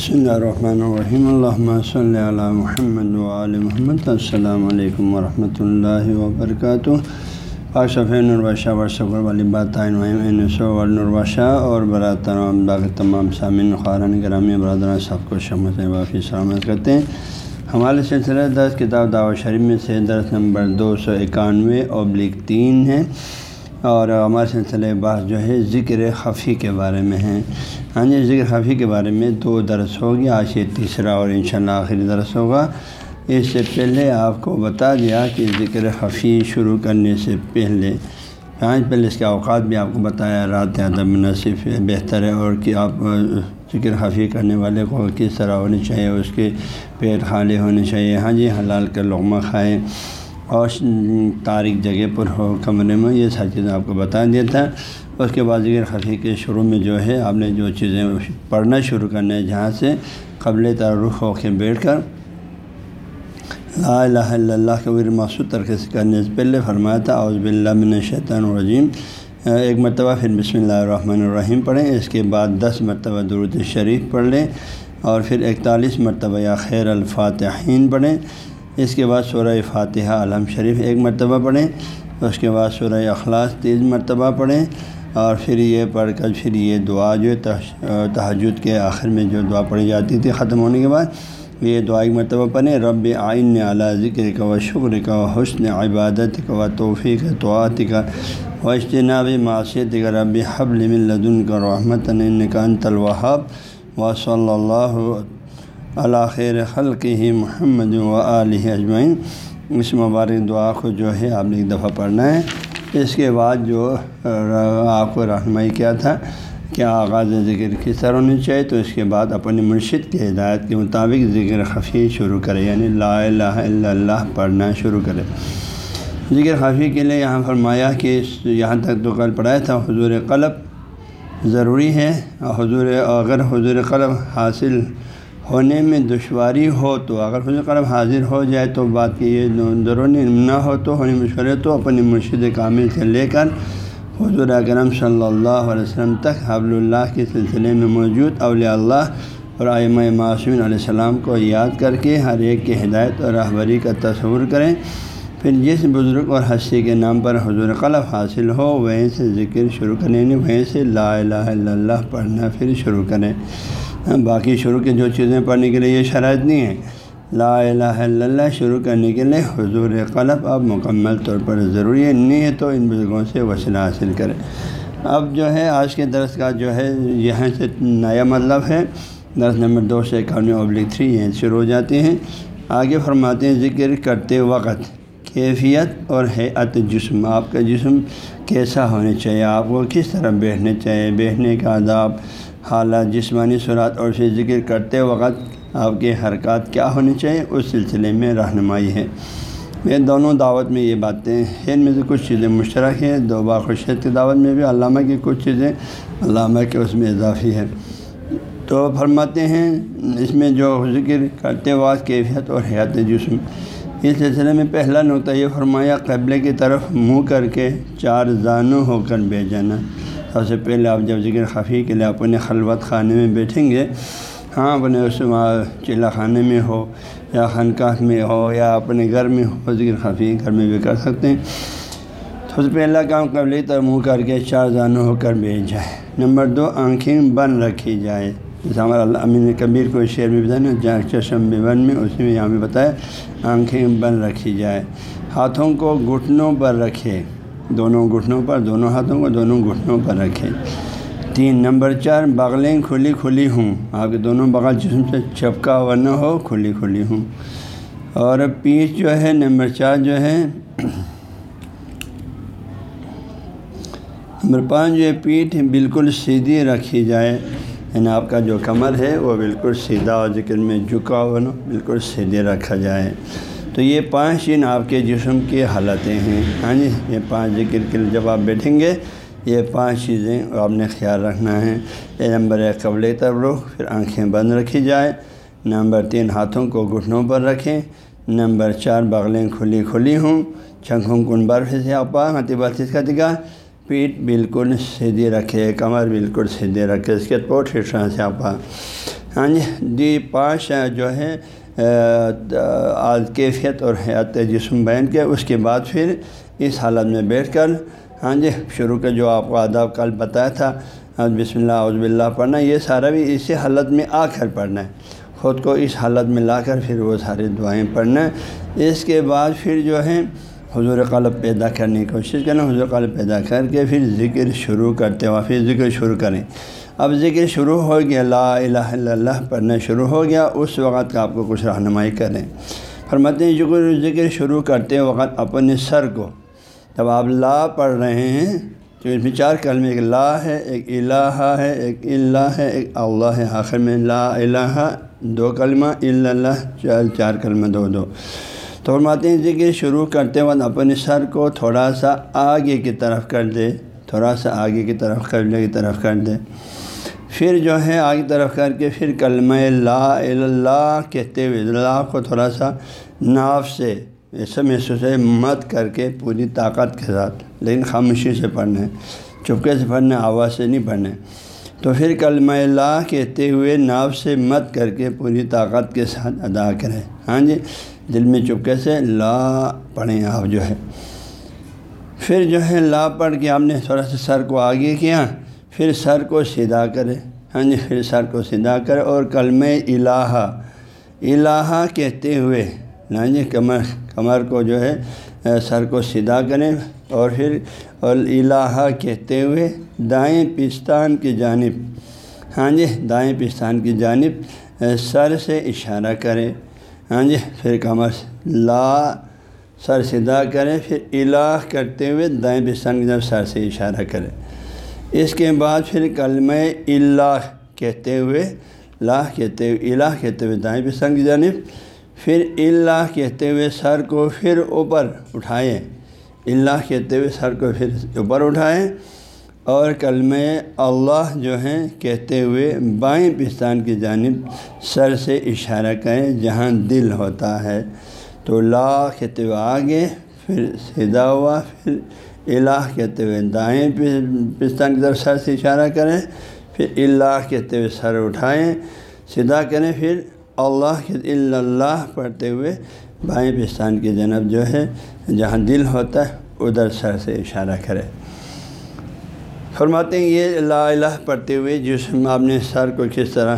بسم اللہ الرحمن الرحیم الحمۃ صلی علی محمد وعلی محمد السلام علیکم ورحمۃ اللہ وبرکاتہ آشف نرواشہ ورثہ والی بات نرواشہ اور برات تمام باقی تمام سامعین خارن گرامی برادران سب کو شمت وافی سلامت کرتے ہیں۔ ہمارے سلسلہ دس کتاب دعوت شریف میں سے درس نمبر دو سو اکانوے ابلک تین ہے۔ اور ہمارے سلسلہ بعض جو ہے ذکر خفی کے بارے میں ہیں۔ ہاں جی ذکر خفی کے بارے میں دو درس ہوگی، آج یہ تیسرا اور انشاءاللہ آخری درس ہوگا۔ اس سے پہلے آپ کو بتا دیا کہ ذکر خفی شروع کرنے سے پہلے آج پہلے اس کے اوقات بھی آپ کو بتایا، رات ادب مناسب بہتر ہے، اور کہ آپ ذکر خفی کرنے والے کو کس طرح ہونی چاہیے، اس کے پیٹ خالی ہونے چاہیے۔ ہاں جی حلال کا لغمہ کھائے اور تاریخ جگہ پر ہو، کمرے میں، یہ ساری چیزیں آپ کو بتا دیا تھا اس کے بعد ذکر خفی کے شروع میں جو ہے، آپ نے جو چیزیں پڑھنا شروع کرنا ہے، جہاں سے قبل تعارف ہو کے بیٹھ کر لا الہ الا اللہ کے مقصود طریقے سے کرنے سے پہلے فرمایا تھا اوز باللہ من الشیطان الرجیم۔ ایک مرتبہ پھر بسم اللہ الرحمن الرحیم پڑھیں، اس کے بعد دس مرتبہ درود شریف پڑھ لیں، اور پھر اکتالیس مرتبہ یا خیر الفاتحین پڑھیں۔ اس کے بعد سورہ فاتحہ علم شریف ایک مرتبہ پڑھیں، اس کے بعد سورہ اخلاص تیز مرتبہ پڑھیں، اور پھر یہ پڑھ کر پھر یہ دعا جو تحجد کے آخر میں جو دعا پڑھی جاتی تھی ختم ہونے کے بعد، یہ دعا ایک مرتبہ پڑھیں، رب آئین اعلیٰ ذکر کا و شکر کا و حسن عبادت کا و توفیق توعت کا و اجتناب معاشیت کا رب حبل من لدن کا رحمت کا انت الوہاب، و صلی اللہ علیہ خیر خلق ہی محمد و علیہ اجمعین۔ اس مبارک دعا کو جو ہے آپ نے ایک دفعہ پڑھنا ہے۔ اس کے بعد جو آپ کو رہنمائی کیا تھا کیا آغاز ذکر کس طرح ہونی چاہیے، تو اس کے بعد اپنی مرشد کی ہدایت کے مطابق ذکر خفی شروع کرے یعنی لا الہ الا اللہ پڑھنا شروع کرے ذکر خفی کے لیے یہاں فرمایا کہ یہاں تک تو کل پڑھایا تھا، حضور قلب ضروری ہے۔ حضور، اگر حضور قلب حاصل ہونے میں دشواری ہو تو اگر حضور قلب حاضر ہو جائے تو بات کی یہ ضروری نہ ہو تو ہونی مشکل ہے تو اپنی مرشد کامل سے لے کر حضور اکرم صلی اللہ علیہ وسلم تک حبل اللہ کے سلسلے میں موجود اولیاء اللہ اور آئمہ معصومین علیہ السلام کو یاد کر کے ہر ایک کی ہدایت اور رہبری کا تصور کریں۔ پھر جس بزرگ اور ہنسی کے نام پر حضور قلب حاصل ہو، وہیں سے ذکر شروع کریں، وہیں سے لا الہ الا اللہ پڑھنا پھر شروع کریں۔ باقی شروع کی جو چیزیں پڑھنے کے لیے یہ شرائط نہیں ہے لا الہ الا اللہ شروع کرنے کے لیے حضور قلب اب مکمل طور پر ضروری ہے۔ نہیں ہے تو ان بزرگوں سے وسیلہ حاصل کریں اب جو ہے، آج کے درس کا جو ہے، یہاں سے نیا مطلب ہے۔ درس نمبر دو سے اکانوے ابلک تھری یہ شروع ہو جاتے ہیں۔ آگے فرماتے ہیں، ذکر کرتے وقت کیفیت اور حیت جسم۔ آپ کا جسم کیسا ہونا چاہیے؟ آپ کو کس طرح بیٹھنے چاہیے؟ بیٹھنے کا عذاب حالات جسمانی صورت اور پھر ذکر کرتے وقت آپ کے حرکات کیا ہونی چاہیے اس سلسلے میں رہنمائی ہے۔ یہ دونوں دعوت میں یہ باتیں ہیں۔ ان میں سے کچھ چیزیں مشترک ہیں۔ دو باخوشیت کی دعوت میں بھی علامہ کی کچھ چیزیں، علامہ کے اس میں اضافی ہے تو فرماتے ہیں، اس میں جو ذکر کرتے وقت کیفیت اور حیات جسم۔ اس سلسلے میں پہلا نقطہ یہ فرمایا، قبلے کی طرف منہ کر کے چار زانوں ہو کر بے جانا۔ سب سے پہلے آپ جب ذکر خفی کے لیے اپنے خلوت خانے میں بیٹھیں گے ہاں اپنے اس چلا خانے میں ہو یا خانقاہ میں ہو یا اپنے گھر میں ہو ذکر خفی گھر میں بھی کر سکتے ہیں۔ سب سے پہلا کام قبل طرف منہ کر کے چار زانوں ہو کر بیٹھ جائے نمبر دو، آنکھیں بند رکھی جائے جیسے ہمارا اللہ امین کبیر کو شعر میں بتایا نا، جہاں چشم بن میں اسی میں یہاں بھی بتایا، آنکھیں بند رکھی جائے ہاتھوں کو گھٹنوں پر رکھے دونوں گھٹنوں پر، دونوں ہاتھوں کو دونوں گھٹنوں پر رکھے تین، نمبر چار، بغلیں کھلی کھلی ہوں۔ آپ کے دونوں بغل جسم سے چپکا ہوا نہ ہو، کھلی کھلی ہوں۔ اور پیٹھ جو ہے، نمبر چار جو ہے، نمبر پانچ جو ہے، پیٹھ بالکل سیدھی رکھی جائے۔ یعنی آپ کا جو کمر ہے، وہ بالکل سیدھا اور ذکر میں جھکا ہوا نا بالکل سیدھے رکھا جائے۔ تو یہ پانچ چین آپ کے جسم کی حالتیں ہیں۔ ہاں جی یہ پانچ ذکر کے جب آپ بیٹھیں گے، یہ پانچ چیزیں آپ نے خیال رکھنا ہے یہ نمبر ایک، قبل رخ پھر آنکھیں بند رکھی جائے نمبر تین، ہاتھوں کو گھٹنوں پر رکھیں۔ نمبر چار، بغلیں کھلی کھلی ہوں۔ چھنکھوں کن برف سے آپ ہاتھی کا دکھا۔ پیٹ بالکل سیدھی رکھے، کمر بالکل سیدھے رکھے اس کے پوٹ ہٹنا سے آپ ہاں جی دی پانچ جو ہے کیفیت اور حیات جسم بیان کے اس کے بعد پھر اس حالت میں بیٹھ کر ہاں جی شروع کے جو آپ کو آداب کل بتایا تھا۔ بسم اللہ عزب اللہ پڑھنا، یہ سارا بھی اسی حالت میں آ کر پڑھنا ہے۔ خود کو اس حالت میں لا کر پھر وہ ساری دعائیں پڑھنا ہے۔ اس کے بعد پھر جو ہے، حضور قلب پیدا کرنے کی کوشش کریں حضور قلب پیدا کر کے پھر ذکر شروع کرتے ہوا پھر ذکر شروع کریں۔ اب ذکر شروع ہو گیا، لا الہ الا اللہ پڑھنا شروع ہو گیا، اس وقت کا آپ کو کچھ رہنمائی کریں۔ فرماتے ہیں ذکر ذکر شروع کرتے وقت اپنے سر کو۔ جب آپ لا پڑھ رہے ہیں، تو اس میں چار کلمے، ایک لا ہے، ایک الہ ہے، ایک اللہ ہے، ایک اللہ ہے۔ آخر میں لا الہ، دو کلمہ اللہ، چار چار کلمہ، دو دو۔ تو فرماتے ہیں، ذکر شروع کرتے وقت اپنے سر کو تھوڑا سا آگے کی طرف کر دے، تھوڑا سا آگے کی طرف، قبلے کی طرف کر دے۔ پھر جو ہے آگے طرف کر کے پھر کلمہ لا اللہ کہتے ہوئے اللہ کو تھوڑا سا ناف سے ایسا محسوس ہے، مت کر کے پوری طاقت کے ساتھ۔ لیکن خاموشی سے پڑھنا ہے، چپکے سے پڑھنا آواز سے نہیں پڑھنا تو پھر کلمہ لا کہتے ہوئے ناف سے مت کر کے پوری طاقت کے ساتھ ادا کریں۔ ہاں جی دل میں چپکے سے لا پڑھیں آپ جو ہے۔ پھر جو ہے لا پڑھ کے آپ نے تھوڑا سا سر کو آگے کیا۔ پھر سر کو سیدھا کرے۔ ہاں جی پھر سر کو سیدھا کرے اور کلم الہا الہا کہتے ہوئے ہاں جی کمر کمر کو جو ہے، سر کو سیدھا کریں اور پھر اور الہا کہتے ہوئے دائیں پستان کی جانب ہاں جی دائیں پستان کی جانب، سر سے اشارہ کرے۔ ہاں جی پھر کمر، لا، سر سیدھا کریں پھر الہ کرتے ہوئے دائیں پستان کی جانب سر سے اشارہ کرے۔ اس کے بعد پھر کلمہ اللہ کہتے ہوئے لا کہتے ہوئے الہ کہتے ہوئے دائیں پستان کی جانب، پھر اللہ کہتے ہوئے سر کو پھر اوپر اٹھائیں۔ اللہ کہتے ہوئے سر کو پھر اوپر اٹھائیں۔ اور کلمہ اللہ جو ہیں، کہتے ہوئے بائیں پستان کی جانب سر سے اشارہ کریں جہاں دل ہوتا ہے۔ تو لا کہتے ہوئے آگے، پھر سیدھا ہوا، پھر الہ کہتے ہوئے دائیں پستان کی طرف سر سے اشارہ کریں، پھر اللہ کہتے ہوئے سر اٹھائیں، سیدھا کریں، پھر اللہ کے اللہ پڑھتے ہوئے بائیں پستان کی جنب جو ہے، جہاں دل ہوتا ہے، ادھر سر سے اشارہ کرے فرماتے ہیں، یہ لا الہ پڑھتے ہوئے جس میں آپ نے سر کو کس طرح،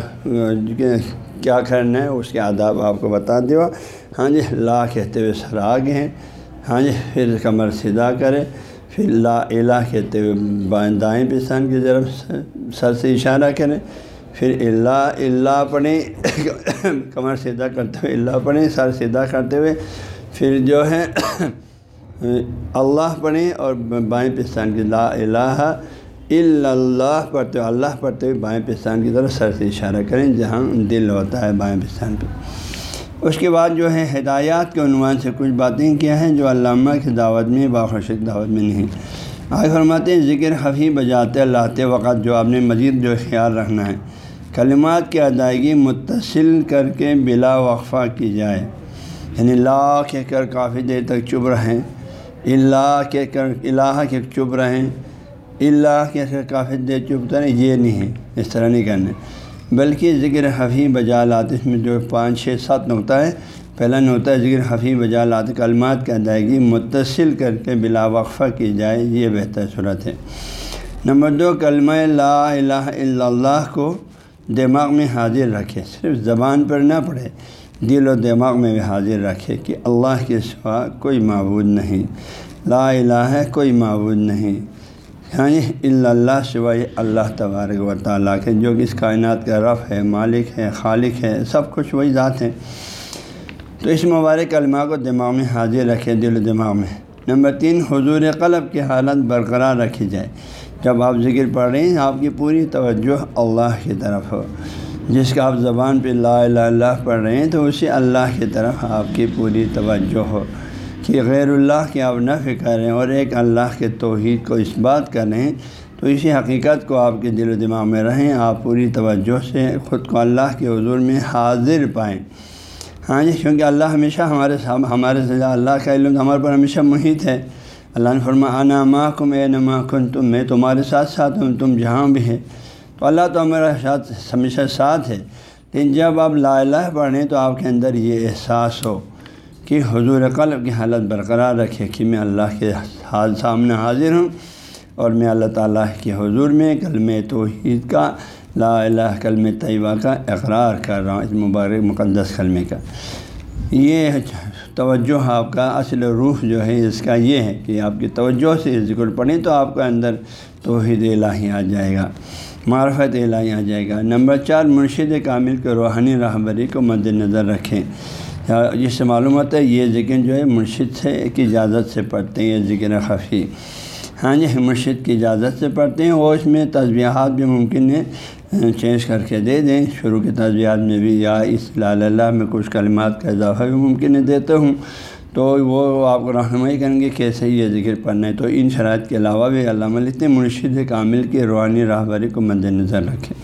کیا کرنا ہے، اس کے آداب آپ کو بتا دیا۔ ہاں جی لا کہتے ہوئے سر آگے ہیں۔ ہاں جی پھر کمر سیدھا کرے پھر لا الہ کہتے ہوئے بائیں دائیں پستان کی طرف سر سے اشارہ کریں۔ پھر اللہ اللہ پڑھیں۔ کمر سیدھا کرتے ہوئے اللہ پڑھیں، سر سیدھا کرتے ہوئے۔ پھر جو ہے اللہ پڑھیں اور بائیں پستان کی لا الہ اللہ پڑھتے ہوئے، اللہ پڑھتے ہوئے بائیں پستان کی طرف سر سے اشارہ کریں۔ جہاں دل ہوتا ہے بائیں پستان پہ اس کے بعد جو ہے ہدایات کے عنوان سے کچھ باتیں کیا ہیں جو علامہ کی دعوت میں باخوشک دعوت میں نہیں۔ آئے فرماتے ہیں، ذکر خفی بجاتے لاتے وقت جو آپ نے مزید جو خیال رکھنا ہے۔ کلمات کی ادائیگی متصل کر کے بلا وقفہ کی جائے۔ یعنی لا کہہ کر کافی دیر تک چپ رہیں۔ اللہ کہہ کر، الہ کے چپ رہیں۔ اللہ کہہ کر کافی دیر چپ رہیں، یہ نہیں ہے، اس طرح نہیں کرنا۔ بلکہ ذکر حفیع بجا لاتے اس میں جو پانچ، چھ، سات نقطہ ہے پہلا نقطہ ہے ذکر حفیع بجا لاتے کلمات کی ادائیگی متصل کر کے بلا وقفہ کی جائے، یہ بہتر صورت ہے۔ نمبر دو، کلمہ لا الہ الا اللہ کو دماغ میں حاضر رکھے۔ صرف زبان پر نہ پڑھے، دل و دماغ میں بھی حاضر رکھے کہ اللہ کے سوا کوئی معبود نہیں۔ لا الہ ہے، کوئی معبود نہیں۔ ہاں اللہ سوائے اللہ تبارک و تعالیٰ کے، جو کہ اس کائنات کا رف ہے، مالک ہے، خالق ہے، سب کچھ وہی ذات ہے۔ تو اس مبارک کلمہ کو دماغ میں حاضر رکھے دل و دماغ میں۔ نمبر تین، حضور قلب کی حالت برقرار رکھی جائے۔ جب آپ ذکر پڑھ رہے ہیں، آپ کی پوری توجہ اللہ کی طرف ہو۔ جس کا آپ زبان پہ لا الہ اللہ پڑھ رہے ہیں، تو اسی اللہ کی طرف آپ کی پوری توجہ ہو۔ کہ غیر اللہ کی آپ نفع کر رہے ہیں اور ایک اللہ کے توحید کو اس بات کر رہے ہیں تو اسی حقیقت کو آپ کے دل و دماغ میں رہیں، آپ پوری توجہ سے خود کو اللہ کے حضور میں حاضر پائیں۔ ہاں جی کیونکہ اللہ ہمیشہ ہمارے ہمارے سے اللہ کا علم ہمارے پر ہمیشہ محیط ہے۔ اللہ نے فرما انا ماں کم اے نما کن تم میں تمہارے ساتھ ساتھ ہوں تم جہاں بھی ہے تو اللہ تو ہمارا ساتھ، ہمیشہ ساتھ ہے۔ لیکن جب آپ لا الہ پڑھیں تو آپ کے اندر یہ احساس ہو۔ کہ حضور قلب کی حالت برقرار رکھے کہ میں اللہ کے حال سامنے حاضر ہوں اور میں اللہ تعالیٰ کے حضور میں کلم توحید کا لا الہ کلم طیبہ کا اقرار کر رہا ہوں، اس مبارک مقدس کلمے کا۔ یہ توجہ آپ کا اصل روح جو ہے، اس کا یہ ہے کہ آپ کی توجہ سے ذکر پڑھیں تو آپ کا اندر توحید الہی آ جائے گا، معرفت الہی آ جائے گا۔ نمبر چار، مرشد کامل کے روحانی رہبری کو مد نظر رکھیں۔ جس سے معلوم ہوتا ہے یہ ذکر جو ہے مرشد سے ایک اجازت سے پڑھتے ہیں، یہ ذکر خفی۔ ہاں جی مرشد کی اجازت سے پڑھتے ہیں وہ اس میں تجبیہات بھی ممکن ہے چینج کر کے دے دیں۔ شروع کے تجزیات میں بھی یا اس اللہ میں کچھ کلمات کا اضافہ بھی ممکن ہے، دیتا ہوں۔ تو وہ آپ کو رہنمائی کریں گے کیسے یہ ذکر پڑھنا ہے۔ تو ان شرائط کے علاوہ بھی علامہ لکھتے مرشد کامل کی روحانی راہبری کو مد نظر رکھیں۔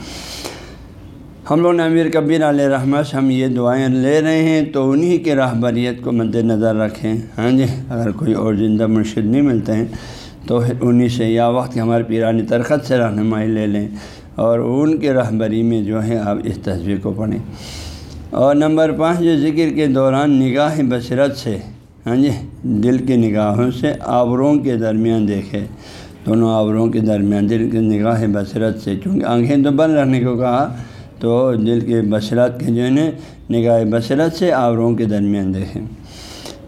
ہم لوگ نے امیر کبیر علیہ رحمٰ سے ہم یہ دعائیں لے رہے ہیں تو انہی کے راہبریت کو مد نظر رکھیں۔ ہاں جی اگر کوئی اور زندہ مرشد نہیں ملتے ہیں تو انہیں سے یا وقت ہمارے پیرانی ترخت سے رہنمائی لے لیں اور ان کے رہبری میں جو ہے آپ اس تصویر کو پڑھیں۔ اور نمبر پانچ، جو ذکر کے دوران نگاہ بصرت سے ہاں جی دل کی نگاہوں سے آبروں کے درمیان دیکھے۔ دونوں آبروں کے درمیان دل کی نگاہ بصرت سے، چونکہ آنکھیں تو بند رہنے کو کہا تو دل کے بصرت کے جو ہے نگاہ بصرت سے آبروں کے درمیان دیکھیں۔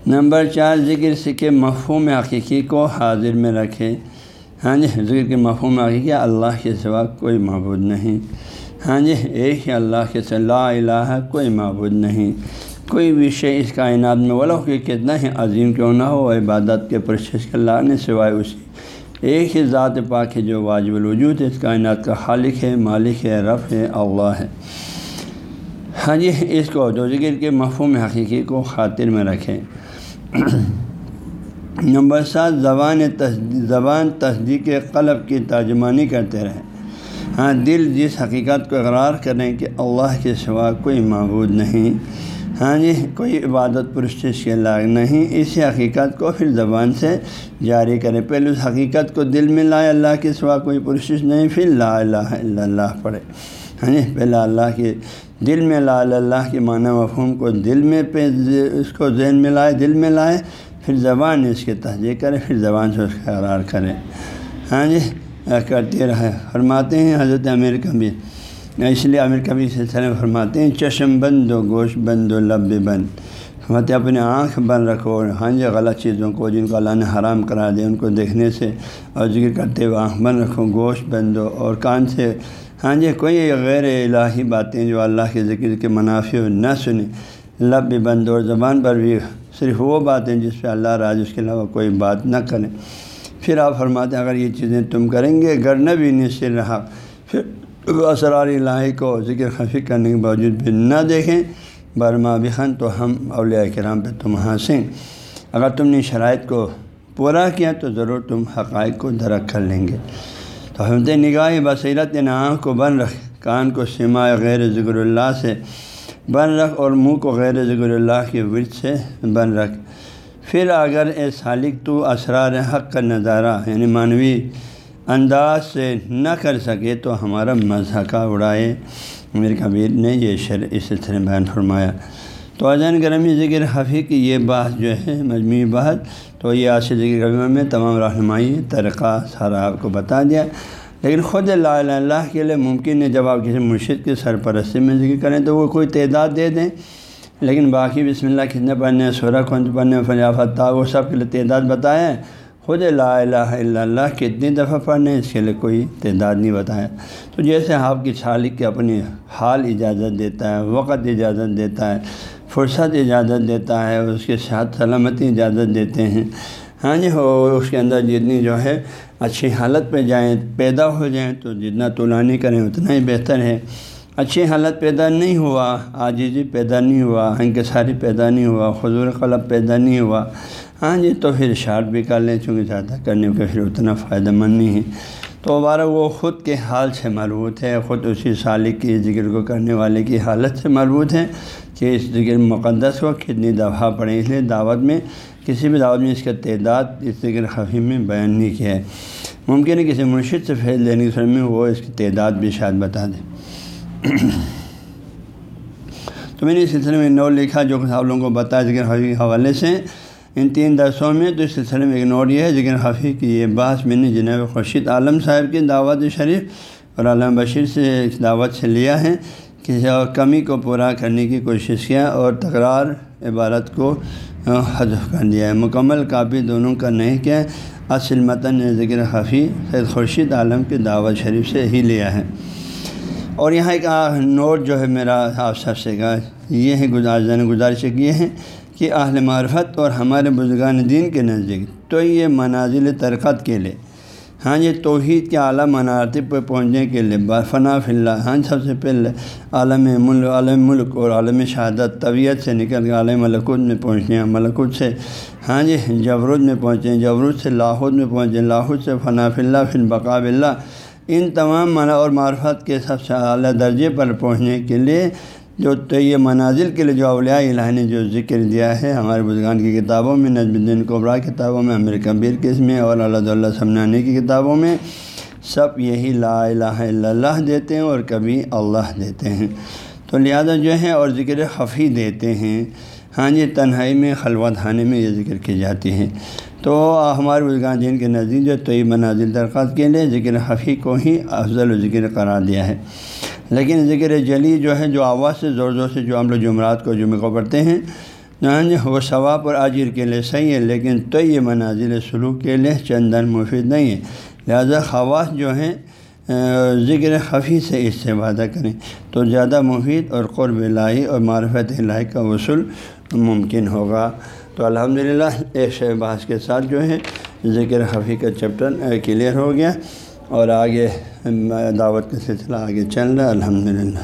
نمبر چار، ذکر سکے مفہوم حقیقی کو حاضر میں رکھے۔ ہاں جی ذکر کے مفہوم حقیقی اللہ کے سوا کوئی معبود نہیں۔ ہاں جی ایک ہی اللہ کے لا الہ کوئی معبود نہیں۔ کوئی بھی شے اس کائنات میں وہ کہ کتنا ہی عظیم کیوں نہ ہو عبادت کے پرشش کے اللہ نے سوائے اسی ایک ہی ذات پاک ہے جو واجب الوجود ہے، اس کائنات کا خالق ہے، مالک ہے رف ہے، اللہ ہے۔ ہاں جی اس کو جو ذکر کے مفہوم حقیقی کو خاطر میں رکھیں۔ نمبر سات، زبان زبان تصدیق قلب کی ترجمانی کرتے رہیں۔ ہاں دل جس حقیقت کو اقرار کریں کہ اللہ کے سوا کوئی معبود نہیں۔ ہاں جی کوئی عبادت پرستش کے لائق نہیں۔ اسی حقیقت کو پھر زبان سے جاری کرے پہلے اس حقیقت کو دل میں لائے، اللہ کے سوا کوئی پرستش نہیں۔ پھر لا الہ الا اللہ پڑھے ہاں جی پہلے اللہ کے دل میں لا اللہ کے معنی مفہوم کو دل میں پہ اس کو ذہن میں لائے، دل میں لائے۔ پھر زبان اس کے تہجی کرے پھر زبان سے اس کا قرار کرے ہاں جی کرتے رہے۔ فرماتے ہیں حضرت امیر کبھی اس لیے امیر کبھی سلسلے فرماتے ہیں، چشم بند و گوشت بند و لب بند۔ فرماتے اپنے آنکھ بند رکھو ہاں جی غلط چیزوں کو جن کو اللہ نے حرام کرا دے ان کو دیکھنے سے اور ذکر کرتے ہوئے آنکھ بند رکھو، گوشت بند ہو اور کان سے۔ ہاں جی کوئی غیر الہی باتیں جو اللہ کے ذکر کے منافع نہ سنیں۔ لب بھی بند اور زبان پر بھی صرف وہ باتیں جس پہ اللہ راج اس کے علاوہ کوئی بات نہ کریں۔ پھر آپ فرماتے ہیں، اگر یہ چیزیں تم کریں گے گر نہ بھی نصر رہا پھر اسرار الہی کو ذکر خفی کرنے کے باوجود بھی نہ دیکھیں برما بخن تو ہم اولیاء کرام پہ تم ہنسیں۔ اگر تم نے شرائط کو پورا کیا تو ضرور تم حقائق کو درک کر لیں گے۔ تو حمد نگاہ بصیرت ان آنکھ کو بن رکھ، کان کو سما غیر ذکر اللہ سے بن رکھ اور منہ کو غیر ذکر اللہ کے ورد سے بن رکھ۔ پھر اگر اے سالک تو اسرار حق کا نظارہ یعنی معنوی انداز سے نہ کر سکے تو ہمارا مذہقہ اڑائے۔ میر کبیر نے یہ شر اس سلسلے بیان فرمایا۔ تو اجین گرمی ذکر حفیع کی یہ بات جو ہے، مجموعی بات، تو یہ آج ذکر میں تمام رہنمائی طریقہ سارا آپ کو بتا دیا۔ لیکن خود لا الہ اللہ کے لیے ممکن ہے جب آپ کسی مرشد کے سرپرستی میں ذکر کریں تو وہ کوئی تعداد دے دیں۔ لیکن باقی بسم اللہ، کتنے پڑھنے سورہ کون پڑھنے فلیافتہ وہ سب کے لیے تعداد بتائیں خود لا الہ الا اللہ کتنی دفعہ پڑھنے اس کے لیے کوئی تعداد نہیں بتایا۔ تو جیسے آپ کی چھالک کے اپنی حال اجازت دیتا ہے، وقت اجازت دیتا ہے، فرصت اجازت دیتا ہے، اس کے ساتھ سلامتی اجازت دیتے ہیں۔ ہاں جی ہو اس کے اندر جتنی جو ہے اچھی حالت پہ جائیں، پیدا ہو جائیں، تو جتنا طولانی کریں، اتنا ہی بہتر ہے۔ اچھی حالت پیدا نہیں ہوا آجیزی پیدا نہیں ہوا، انکساری پیدا نہیں ہوا، حضور قلب پیدا نہیں ہوا۔ ہاں جی تو پھر شارٹ بھی کر لیں، چونکہ زیادہ کرنے کا پھر اتنا فائدہ مند نہیں ہے۔ تو بارہ وہ خود کے حال سے مربوط ہے خود اسی سالک کی ذکر کو کرنے والے کی حالت سے مربوط ہے کہ اس ذکر مقدس کو کتنی دفعہ پڑھیں۔ اس لیے دعوت میں، کسی بھی دعوت میں اس کا تعداد اس ذکر خفی میں بیان نہیں کیا ہے۔ ممکن ہے کسی مرشد سے فیض لینے کے سر میں وہ اس کی تعداد بھی شاید بتا دیں۔ تو میں نے اس سلسلے میں نوٹ لکھا جو آپ لوگوں کو بتایا ذکر حفیع کے حوالے سے۔ ان تین درسوں میں تو اس سلسلے میں ایک نوٹ یہ ہے، ذکر حفیع کی یہ بحث میں نے جناب خورشید عالم صاحب کی دعوت شریف اور علامہ بشیر سے اس دعوت سے لیا ہے کسی اور کمی کو پورا کرنے کی کوشش کیا اور تکرار عبارت کو حذف کر دیا ہے۔ مکمل کاپی دونوں کا نہیں کیا، اصل متن ذکر حفیع سید خورشید عالم کی دعوت شریف سے ہی لیا ہے۔ اور یہاں ایک نوٹ جو ہے میرا آپ سب سے کا یہ ہے گزار گزارش یہ ہے کہ اہل معرفت اور ہمارے بزرگان دین کے نزدیک، تو یہ منازل ترقت کے لیے ہاں یہ توحید کے اعلیٰ مناطب پہ پہنچنے کے لیے فنا اللہ ہاں سب سے پہلے عالم ملک عالم ملک اور عالم شہادت، طبیعت سے نکل کے عالم ملکوت میں پہنچنے ہیں ملکوت سے ہاں جی جبرود میں پہنچے جبرود سے لاہور میں پہنچے لاہور سے فنا اللہ فن بقاب اللہ ان تمام منع اور معرفت کے سب سے اعلیٰ درجے پر پہنچنے کے لیے جو تو یہ منازل کے لیے جو اولیاء الہ نے جو ذکر دیا ہے، ہمارے بزرگان کی کتابوں میں، نجم الدین قبرا کتابوں میں، امیر کبیر کے اس میں اور اللہ اللہ سمنانی کی کتابوں میں سب یہی لا الہ الا اللہ دیتے ہیں اور کبھی اللہ دیتے ہیں۔ تو لہٰذا جو ہے اور ذکر خفی دیتے ہیں۔ ہاں جی تنہائی میں، خلوت خانے میں یہ ذکر کی جاتی ہے۔ تو ہمارے بزرگان دین کے نزدیک جو طیب منازل درخواست کے لیے ذکر خفی کو ہی افضل و ذکر قرار دیا ہے۔ لیکن ذکر جلی جو ہے، جو آواز سے زور زور سے جو ہم لوگ جمعرات کو جمعے کو پڑھتے ہیں یعنی وہ ثواب اور عاجر کے لیے صحیح ہے، لیکن تو منازل سلوک کے لیے چندن مفید نہیں ہے۔ لہذا خواص جو ہیں ذکر خفی سے اس سے وعدہ کریں۔ تو زیادہ مفید اور قرب الہی اور معرفت الہی کا وصول ممکن ہوگا۔ تو الحمد للہ ایک شہ کے ساتھ جو ہے ذکر خفی کا چیپٹر کلیئر ہو گیا اور آگے دعوت کا سلسلہ آگے چل رہا ہے الحمد للہ